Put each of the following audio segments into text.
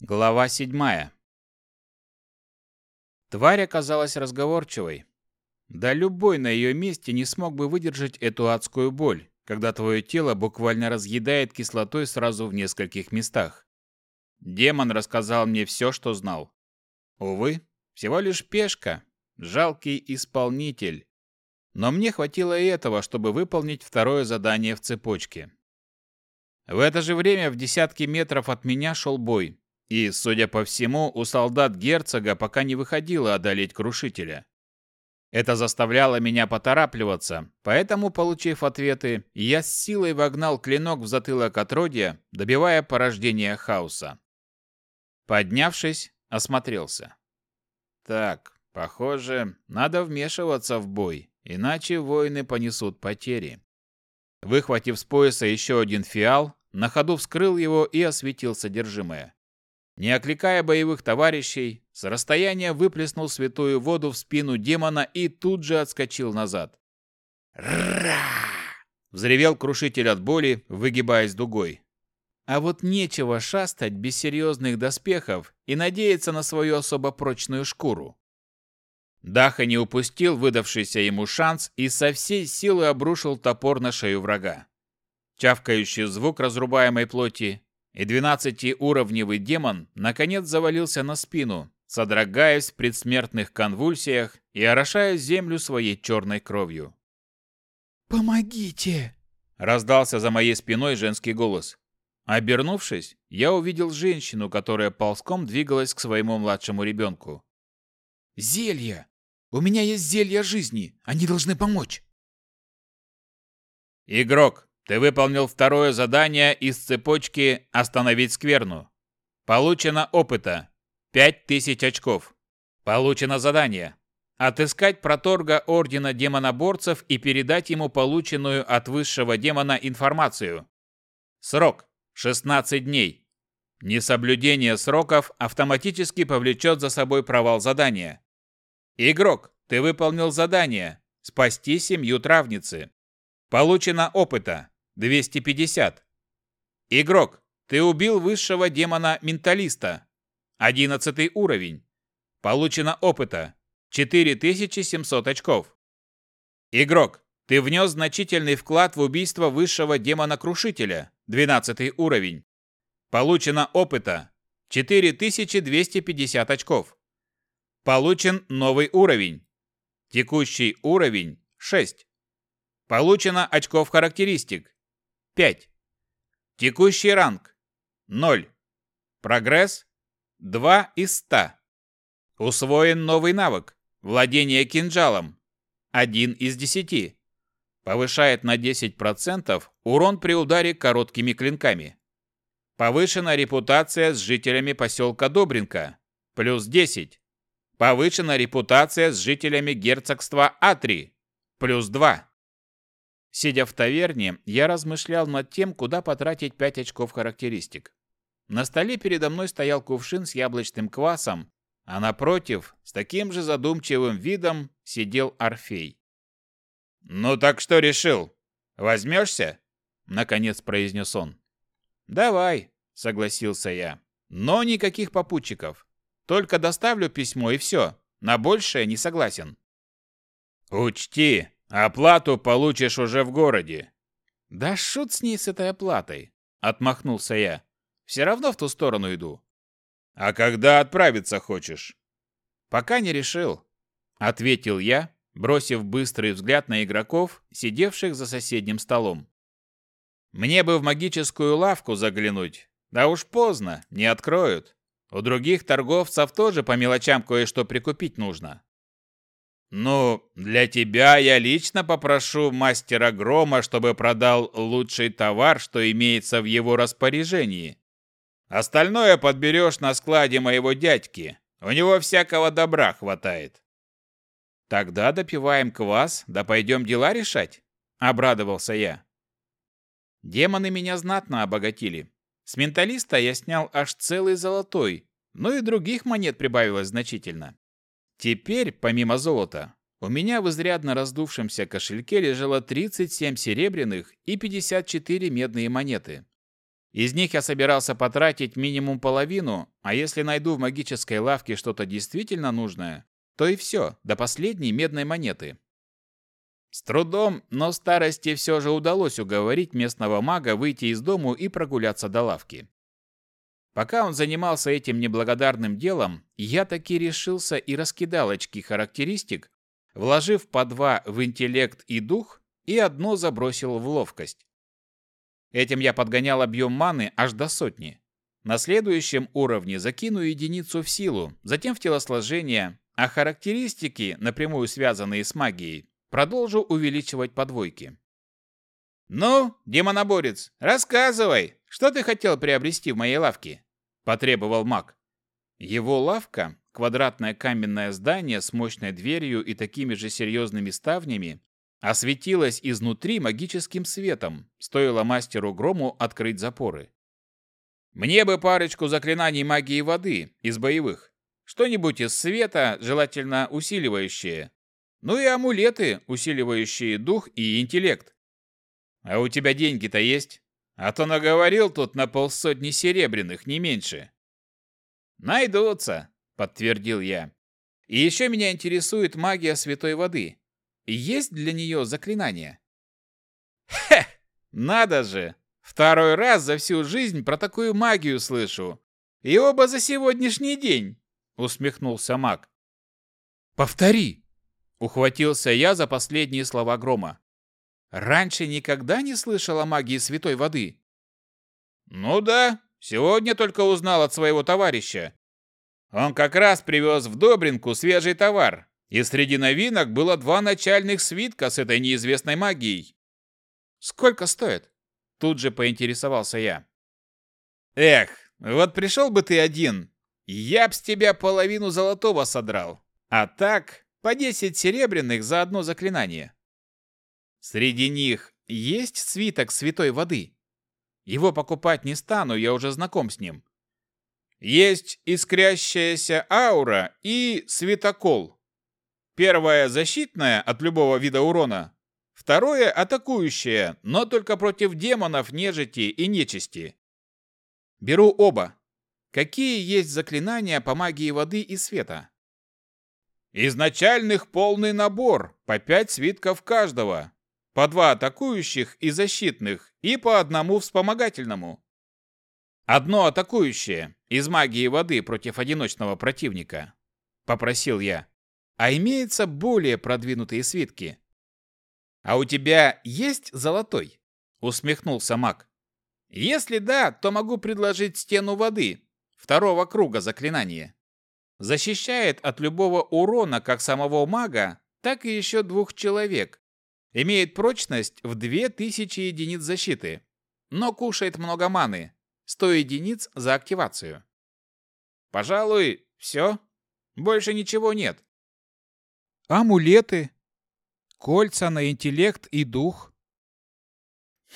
Глава седьмая. Тварь оказалась разговорчивой. Да любой на ее месте не смог бы выдержать эту адскую боль, когда твое тело буквально разъедает кислотой сразу в нескольких местах. Демон рассказал мне все, что знал. Увы, всего лишь пешка, жалкий исполнитель. Но мне хватило и этого, чтобы выполнить второе задание в цепочке. В это же время в десятки метров от меня шел бой, и, судя по всему, у солдат герцога пока не выходило одолеть крушителя. Это заставляло меня поторапливаться, поэтому, получив ответы, я с силой вогнал клинок в затылок отродья, добивая порождение хаоса. Поднявшись, осмотрелся. Так, похоже, надо вмешиваться в бой, иначе воины понесут потери. Выхватив с пояса еще один фиал, на ходу вскрыл его и осветил содержимое. Не окликая боевых товарищей, с расстояния выплеснул святую воду в спину демона и тут же отскочил назад. «Ра!» — взревел крушитель от боли, выгибаясь дугой. А вот нечего шастать без серьезных доспехов и надеяться на свою особо прочную шкуру. Даха не упустил выдавшийся ему шанс и со всей силы обрушил топор на шею врага. Чавкающий звук разрубаемой плоти, и двенадцатиуровневый демон наконец завалился на спину, содрогаясь в предсмертных конвульсиях и орошая землю своей черной кровью. «Помогите!» – раздался за моей спиной женский голос. Обернувшись, я увидел женщину, которая ползком двигалась к своему младшему ребенку. «Зелья! У меня есть зелья жизни! Они должны помочь!» «Игрок, ты выполнил второе задание из цепочки «Остановить скверну». Получено опыта. 5000 очков. Получено задание. Отыскать проторга Ордена Демоноборцев и передать ему полученную от высшего демона информацию. Срок. 16 дней. Несоблюдение сроков автоматически повлечет за собой провал задания. Игрок, ты выполнил задание. Спасти семью травницы. Получено опыта. 250. Игрок, ты убил высшего демона-менталиста. 11 уровень. Получено опыта. 4700 очков. Игрок, ты внес значительный вклад в убийство высшего демона-крушителя. 12 уровень. Получено опыта. 4250 очков. Получен новый уровень. Текущий уровень 6. Получено очков характеристик 5. Текущий ранг 0. Прогресс 2 из 100. Усвоен новый навык владение кинжалом 1 из 10. Повышает на 10% урон при ударе короткими клинками. Повышена репутация с жителями поселка Добринка плюс 10. Повышена репутация с жителями герцогства Атри плюс 2. Сидя в таверне, я размышлял над тем, куда потратить 5 очков характеристик. На столе передо мной стоял кувшин с яблочным квасом, а напротив, с таким же задумчивым видом, сидел Орфей. «Ну так что решил? Возьмешься?» — наконец произнес он. «Давай», — согласился я. «Но никаких попутчиков. Только доставлю письмо и все. На большее не согласен». «Учти, Оплату получишь уже в городе. Да шут с ней с этой оплатой, отмахнулся я. Все равно в ту сторону иду. А когда отправиться хочешь? Пока не решил, ответил я, бросив быстрый взгляд на игроков, сидевших за соседним столом. Мне бы в магическую лавку заглянуть. Да уж поздно, не откроют. У других торговцев тоже по мелочам кое-что прикупить нужно. «Ну, для тебя я лично попрошу мастера Грома, чтобы продал лучший товар, что имеется в его распоряжении. Остальное подберешь на складе моего дядьки. У него всякого добра хватает». «Тогда допиваем квас, да пойдем дела решать», — обрадовался я. Демоны меня знатно обогатили. С менталиста я снял аж целый золотой, но и других монет прибавилось значительно. Теперь, помимо золота, у меня в изрядно раздувшемся кошельке лежало 37 серебряных и 54 медные монеты. Из них я собирался потратить минимум половину, а если найду в магической лавке что-то действительно нужное, то и все, до последней медной монеты. С трудом, но старости все же удалось уговорить местного мага выйти из дому и прогуляться до лавки. Пока он занимался этим неблагодарным делом, я таки решился и раскидал очки характеристик, вложив по два в интеллект и дух и одно забросил в ловкость. Этим я подгонял объем маны аж до сотни. На следующем уровне закину единицу в силу, затем в телосложение, а характеристики, напрямую связанные с магией, продолжу увеличивать по двойке. «Ну, демоноборец, рассказывай, что ты хотел приобрести в моей лавке?» – потребовал маг. Его лавка, квадратное каменное здание с мощной дверью и такими же серьезными ставнями, осветилась изнутри магическим светом, стоило мастеру Грому открыть запоры. «Мне бы парочку заклинаний магии воды из боевых. Что-нибудь из света, желательно усиливающее. Ну и амулеты, усиливающие дух и интеллект. А у тебя деньги-то есть? А то наговорил тут на полсотни серебряных, не меньше». «Найдутся», — подтвердил я. «И еще меня интересует магия святой воды. Есть для нее заклинание? Хе! Надо же! Второй раз за всю жизнь про такую магию слышу. И оба за сегодняшний день, усмехнулся маг. Повтори! Ухватился я за последние слова грома. Раньше никогда не слышал о магии святой воды. Ну да, сегодня только узнал от своего товарища. Он как раз привез в Добринку свежий товар, и среди новинок было два начальных свитка с этой неизвестной магией. «Сколько стоит?» Тут же поинтересовался я. «Эх, вот пришел бы ты один, я б с тебя половину золотого содрал. А так, по десять серебряных за одно заклинание. Среди них есть свиток святой воды. Его покупать не стану, я уже знаком с ним. Есть искрящаяся аура и светокол. Первое – защитное от любого вида урона. Второе – атакующее, но только против демонов, нежити и нечисти. Беру оба. Какие есть заклинания по магии воды и света? Изначальных полный набор, по пять свитков каждого. По два атакующих и защитных, и по одному вспомогательному. Одно атакующее, из магии воды против одиночного противника. Попросил я. А имеются более продвинутые свитки. А у тебя есть золотой? Усмехнулся маг. Если да, то могу предложить стену воды, второго круга заклинания. Защищает от любого урона как самого мага, так и еще двух человек. Имеет прочность в 2000 единиц защиты, но кушает много маны, 100 единиц за активацию. Пожалуй, все. Больше ничего нет. Амулеты, кольца на интеллект и дух.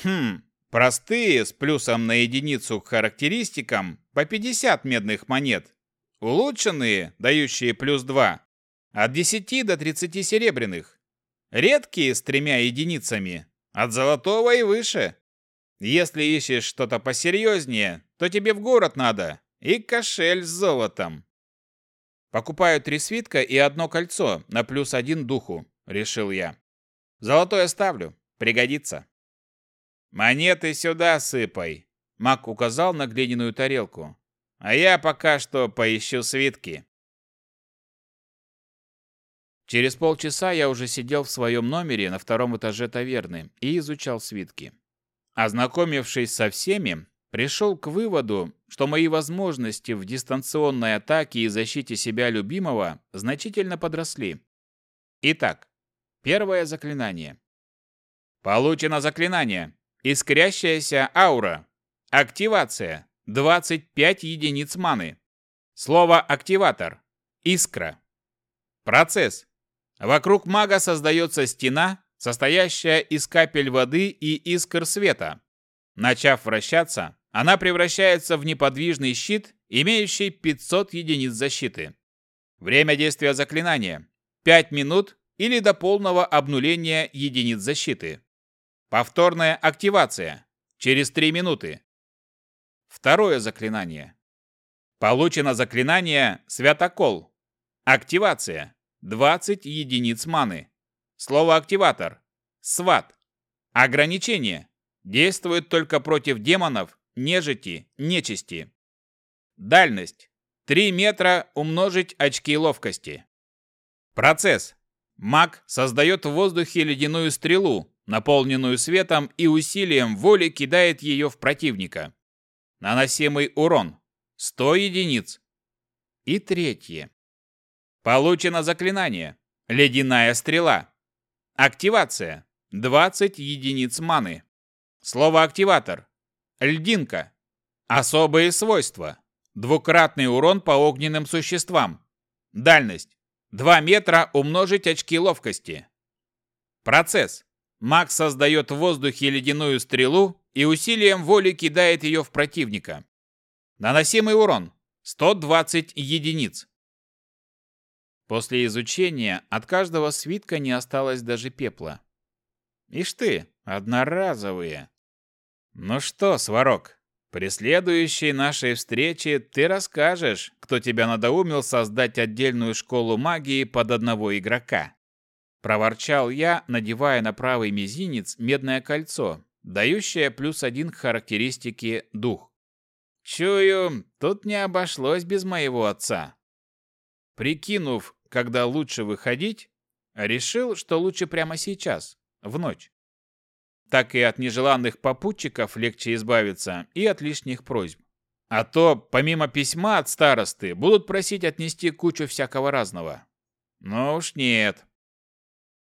Хм, простые, с плюсом на единицу к характеристикам, по 50 медных монет. Улучшенные, дающие плюс 2, от 10 до 30 серебряных. Редкие, с тремя единицами, от золотого и выше. Если ищешь что-то посерьезнее, то тебе в город надо и кошель с золотом. Покупаю три свитка и одно кольцо на плюс один духу, решил я. Золотое ставлю, пригодится. Монеты сюда сыпай, Мак указал на глиняную тарелку. А я пока что поищу свитки. Через полчаса я уже сидел в своем номере на втором этаже таверны и изучал свитки. Ознакомившись со всеми, пришел к выводу, что мои возможности в дистанционной атаке и защите себя любимого значительно подросли. Итак, первое заклинание. Получено заклинание. Искрящаяся аура. Активация. 25 единиц маны. Слово «активатор». Искра. Процесс. Вокруг мага создается стена, состоящая из капель воды и искр света. Начав вращаться, она превращается в неподвижный щит, имеющий 500 единиц защиты. Время действия заклинания – 5 минут или до полного обнуления единиц защиты. Повторная активация – через 3 минуты. Второе заклинание. Получено заклинание «Святокол». Активация. 20 единиц маны. Слово «активатор». Сват. Ограничение. Действует только против демонов, нежити, нечисти. Дальность. 3 метра умножить очки ловкости. Процесс. Маг создает в воздухе ледяную стрелу, наполненную светом и усилием воли кидает ее в противника. Наносимый урон. 100 единиц. И третье. Получено заклинание. Ледяная стрела. Активация. 20 единиц маны. Слово «активатор». Льдинка. Особые свойства. Двукратный урон по огненным существам. Дальность. 2 метра умножить очки ловкости. Процесс. Маг создает в воздухе ледяную стрелу и усилием воли кидает ее в противника. Наносимый урон. 120 единиц. После изучения от каждого свитка не осталось даже пепла. Ишь ты, одноразовые. Ну что, Сварог, при следующей нашей встрече ты расскажешь, кто тебя надоумил создать отдельную школу магии под одного игрока. Проворчал я, надевая на правый мизинец медное кольцо, дающее плюс один к характеристике дух. Чую, тут не обошлось без моего отца. Прикинув, когда лучше выходить, решил, что лучше прямо сейчас, в ночь. Так и от нежеланных попутчиков легче избавиться, и от лишних просьб. А то, помимо письма от старосты, будут просить отнести кучу всякого разного. Ну уж нет.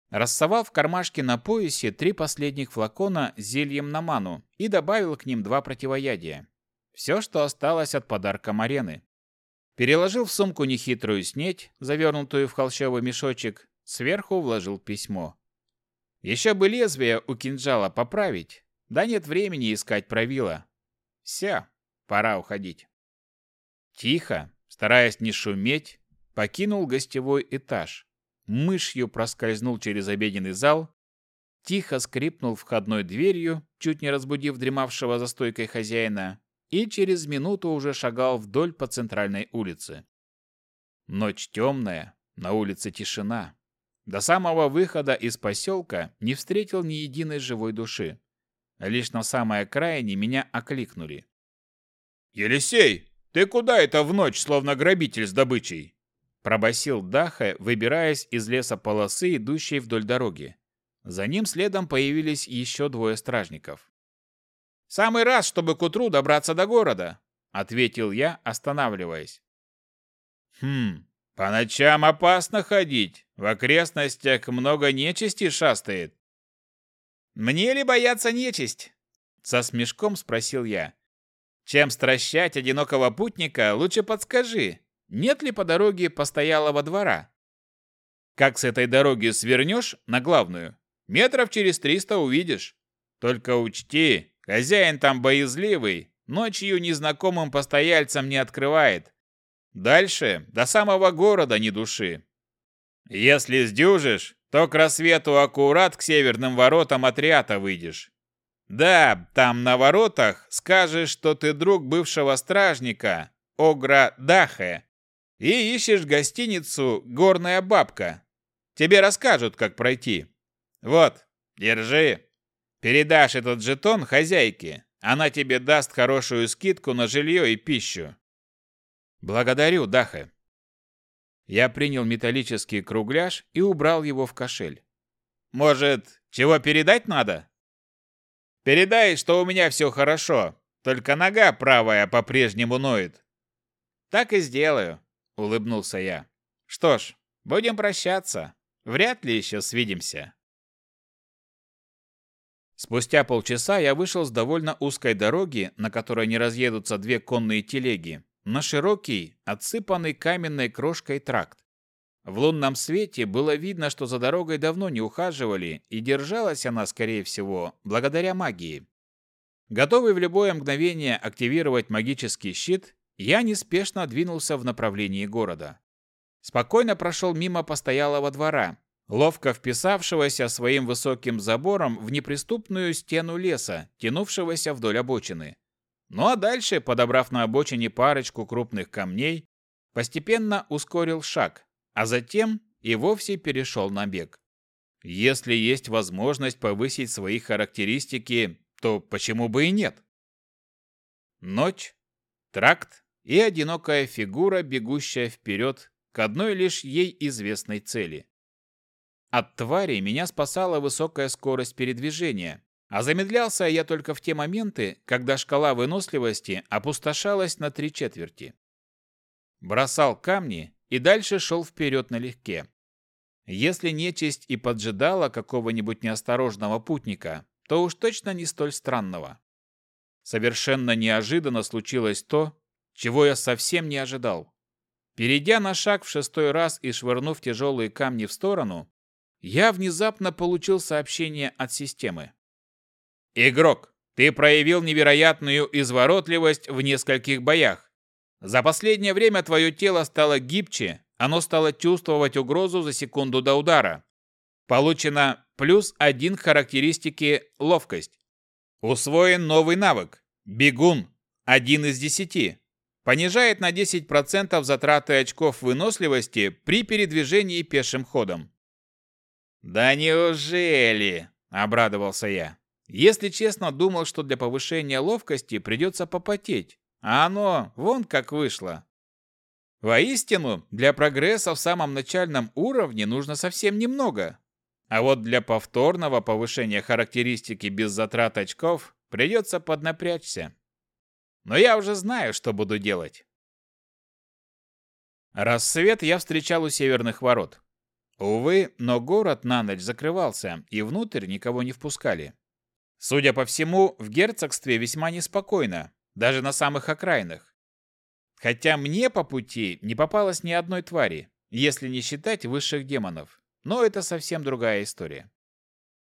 Рассовал в кармашке на поясе три последних флакона с зельем на ману и добавил к ним два противоядия. Все, что осталось от подарка Марены. Переложил в сумку нехитрую снеть, завернутую в холщовый мешочек, сверху вложил письмо. Еще бы лезвие у кинжала поправить, да нет времени искать правила. Все, пора уходить. Тихо, стараясь не шуметь, покинул гостевой этаж. Мышью проскользнул через обеденный зал, тихо скрипнул входной дверью, чуть не разбудив дремавшего за стойкой хозяина, и через минуту уже шагал вдоль по центральной улице. Ночь темная, на улице тишина. До самого выхода из поселка не встретил ни единой живой души. Лишь на самой окраине меня окликнули. «Елисей, ты куда это в ночь, словно грабитель с добычей?» Пробасил Даха, выбираясь из леса полосы, идущей вдоль дороги. За ним следом появились еще двое стражников. «Самый раз, чтобы к утру добраться до города», — ответил я, останавливаясь. «Хм, по ночам опасно ходить. В окрестностях много нечисти шастает. Мне ли бояться нечисть? Со смешком спросил я. Чем стращать одинокого путника, лучше подскажи, нет ли по дороге постоялого двора? Как с этой дороги свернешь на главную, метров через триста увидишь. Только учти, хозяин там боязливый, ночью незнакомым постояльцам не открывает. Дальше до самого города ни души. Если сдюжишь, то к рассвету аккурат к северным воротам отряда выйдешь. Да, там на воротах скажешь, что ты друг бывшего стражника, Огра Дахе, и ищешь гостиницу «Горная бабка». Тебе расскажут, как пройти. Вот, держи. Передашь этот жетон хозяйке. Она тебе даст хорошую скидку на жилье и пищу. Благодарю, Даха. Я принял металлический кругляш и убрал его в кошель. Может, чего передать надо? Передай, что у меня все хорошо, только нога правая по-прежнему ноет. Так и сделаю, улыбнулся я. Что ж, будем прощаться. Вряд ли еще свидимся. Спустя полчаса я вышел с довольно узкой дороги, на которой не разъедутся две конные телеги, на широкий, отсыпанный каменной крошкой тракт. В лунном свете было видно, что за дорогой давно не ухаживали, и держалась она, скорее всего, благодаря магии. Готовый в любое мгновение активировать магический щит, я неспешно двинулся в направлении города. Спокойно прошел мимо постоялого двора, ловко вписавшегося своим высоким забором в неприступную стену леса, тянувшегося вдоль обочины. Ну а дальше, подобрав на обочине парочку крупных камней, постепенно ускорил шаг, а затем и вовсе перешел на бег. Если есть возможность повысить свои характеристики, то почему бы и нет? Ночь, тракт и одинокая фигура, бегущая вперед к одной лишь ей известной цели. От твари меня спасала высокая скорость передвижения, а замедлялся я только в те моменты, когда шкала выносливости опустошалась на три четверти. Бросал камни и дальше шел вперед налегке. Если нечисть и поджидала какого-нибудь неосторожного путника, то уж точно не столь странного. Совершенно неожиданно случилось то, чего я совсем не ожидал. Перейдя на шаг в шестой раз и швырнув тяжелые камни в сторону, я внезапно получил сообщение от системы. «Игрок, ты проявил невероятную изворотливость в нескольких боях. За последнее время твое тело стало гибче, оно стало чувствовать угрозу за секунду до удара. Получено плюс один к характеристике ловкость. Усвоен новый навык – бегун, один из десяти. Понижает на 10% затраты очков выносливости при передвижении пешим ходом. «Да неужели?» – обрадовался я. Если честно, думал, что для повышения ловкости придется попотеть, а оно вон как вышло. Воистину, для прогресса в самом начальном уровне нужно совсем немного. А вот для повторного повышения характеристики без затрат очков придется поднапрячься. Но я уже знаю, что буду делать. Рассвет я встречал у северных ворот. Увы, но город на ночь закрывался, и внутрь никого не впускали. Судя по всему, в герцогстве весьма неспокойно, даже на самых окраинах. Хотя мне по пути не попалось ни одной твари, если не считать высших демонов. Но это совсем другая история.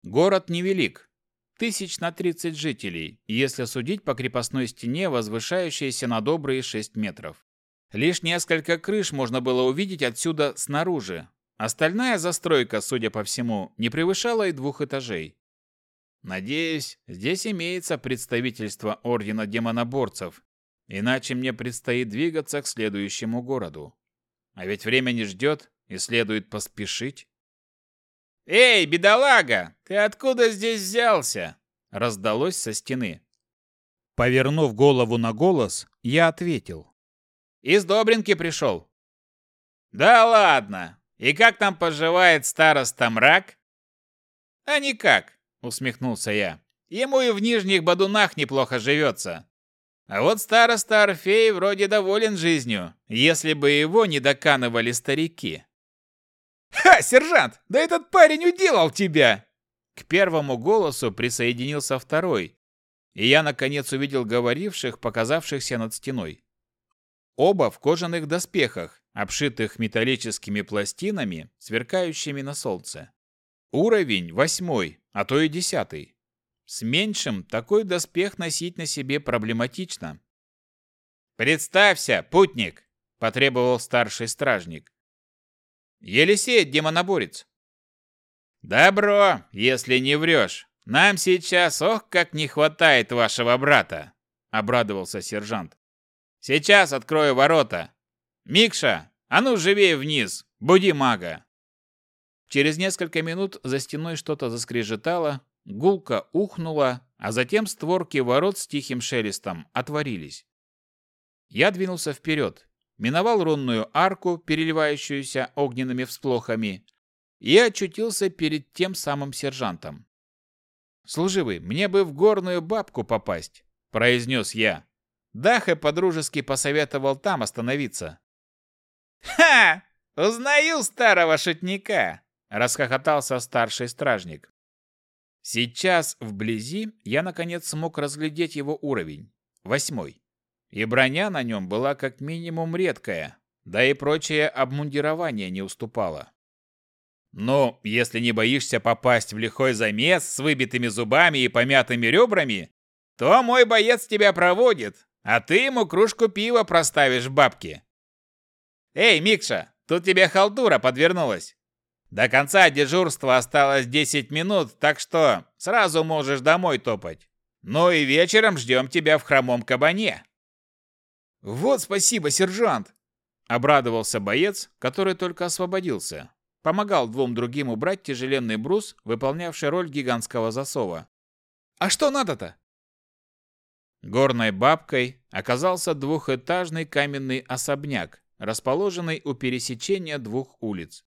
Город невелик. Тысяч на 30 жителей, если судить по крепостной стене, возвышающейся на добрые 6 метров. Лишь несколько крыш можно было увидеть отсюда снаружи, Остальная застройка, судя по всему, не превышала и двух этажей. Надеюсь, здесь имеется представительство Ордена Демоноборцев, иначе мне предстоит двигаться к следующему городу. А ведь время не ждет, и следует поспешить. «Эй, бедолага, ты откуда здесь взялся?» раздалось со стены. Повернув голову на голос, я ответил. «Из Добринки пришел». «Да ладно, и как там поживает староста мрак? А никак, усмехнулся я. Ему и в нижних бадунах неплохо живется. А вот староста Орфей вроде доволен жизнью, если бы его не доканывали старики. «Ха, сержант, да этот парень уделал тебя!» К первому голосу присоединился второй, и я наконец увидел говоривших, показавшихся над стеной. Оба в кожаных доспехах, обшитых металлическими пластинами, сверкающими на солнце. Уровень восьмой, а то и десятый. С меньшим такой доспех носить на себе проблематично. «Представься, путник!» – потребовал старший стражник. «Елисей, демоноборец». «Добро, если не врешь. Нам сейчас, ох, как не хватает вашего брата!» – обрадовался сержант. Сейчас открою ворота. Микша, а ну живее вниз, буди мага. Через несколько минут за стеной что-то заскрежетало, гулко ухнуло, а затем створки ворот с тихим шелестом отворились. Я двинулся вперед, миновал рунную арку, переливающуюся огненными всплохами, и очутился перед тем самым сержантом. «Служивый, мне бы в горную бабку попасть», — произнес я. Даха подружески посоветовал там остановиться. «Ха! Узнаю старого шутника!» – расхохотался старший стражник. Сейчас, вблизи, я наконец смог разглядеть его уровень. Восьмой. И броня на нем была как минимум редкая, да и прочее обмундирование не уступало. Но если не боишься попасть в лихой замес с выбитыми зубами и помятыми ребрами, то мой боец тебя проводит, а ты ему кружку пива проставишь бабки. Эй, Микша, тут тебе халтура подвернулась. До конца дежурства осталось 10 минут, так что сразу можешь домой топать. Ну и вечером ждем тебя в хромом кабане. Вот спасибо, сержант! Обрадовался боец, который только освободился. Помогал двум другим убрать тяжеленный брус, выполнявший роль гигантского засова. А что надо-то? Горной бабкой оказался двухэтажный каменный особняк, расположенный у пересечения двух улиц.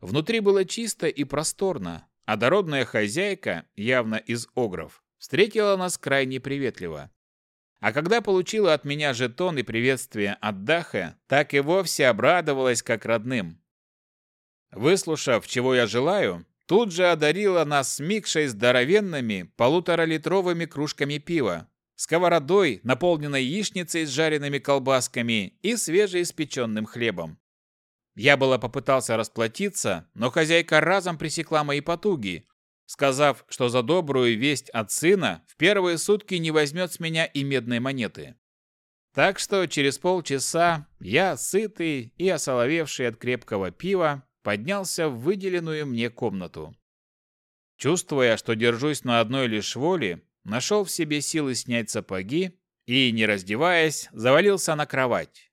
Внутри было чисто и просторно, а дородная хозяйка, явно из огров, встретила нас крайне приветливо. А когда получила от меня жетон и приветствие от Даха, так и вовсе обрадовалась как родным. Выслушав, чего я желаю, тут же одарила нас с Микшей здоровенными полуторалитровыми кружками пива, сковородой, наполненной яичницей с жареными колбасками и свежеиспеченным хлебом. Я было попытался расплатиться, но хозяйка разом пресекла мои потуги, сказав, что за добрую весть от сына в первые сутки не возьмет с меня и медной монеты. Так что через полчаса я, сытый и осоловевший от крепкого пива, поднялся в выделенную мне комнату. Чувствуя, что держусь на одной лишь воле, нашел в себе силы снять сапоги и, не раздеваясь, завалился на кровать.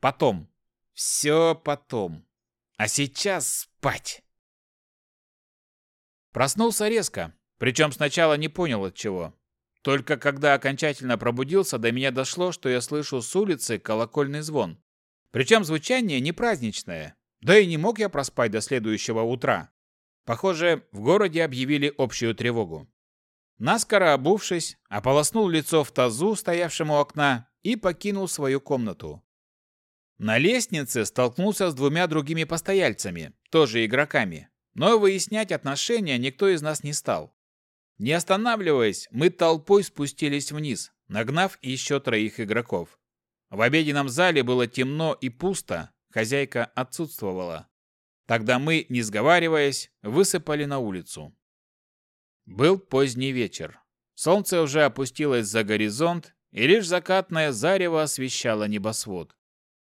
Потом. Все потом. А сейчас спать. Проснулся резко, причем сначала не понял от чего. Только когда окончательно пробудился, до меня дошло, что я слышу с улицы колокольный звон. Причем звучание не праздничное. Да и не мог я проспать до следующего утра. Похоже, в городе объявили общую тревогу. Наскоро обувшись, ополоснул лицо в тазу, стоявшему у окна, и покинул свою комнату. На лестнице столкнулся с двумя другими постояльцами, тоже игроками, но выяснять отношения никто из нас не стал. Не останавливаясь, мы толпой спустились вниз, нагнав еще троих игроков. В обеденном зале было темно и пусто, хозяйка отсутствовала. Тогда мы, не сговариваясь, высыпали на улицу. Был поздний вечер. Солнце уже опустилось за горизонт, и лишь закатное зарево освещало небосвод.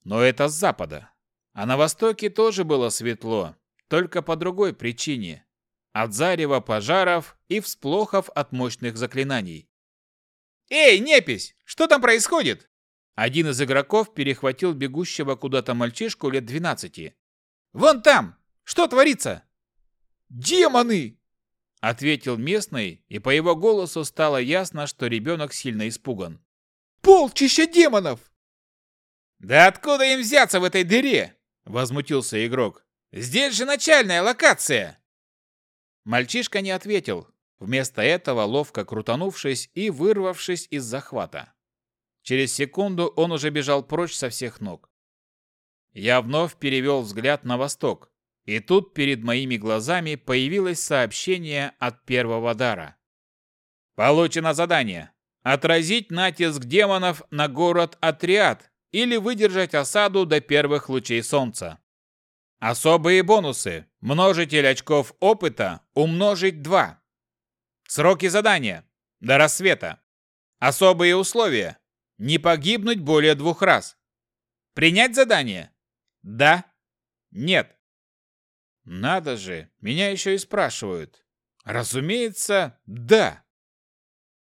Но это с запада. А на востоке тоже было светло, только по другой причине. От зарева пожаров и всплохов от мощных заклинаний. «Эй, непись! Что там происходит?» Один из игроков перехватил бегущего куда-то мальчишку лет 12. «Вон там! Что творится?» «Демоны!» Ответил местный, и по его голосу стало ясно, что ребенок сильно испуган. «Полчища демонов!» «Да откуда им взяться в этой дыре?» – возмутился игрок. «Здесь же начальная локация!» Мальчишка не ответил, вместо этого ловко крутанувшись и вырвавшись из захвата. Через секунду он уже бежал прочь со всех ног. Я вновь перевел взгляд на восток, и тут перед моими глазами появилось сообщение от первого дара. Получено задание. Отразить натиск демонов на город Отряд или выдержать осаду до первых лучей солнца. Особые бонусы. Множитель очков опыта умножить 2. Сроки задания. До рассвета. Особые условия. Не погибнуть более двух раз. Принять задание? Да. Нет. Надо же, меня еще и спрашивают. Разумеется, да.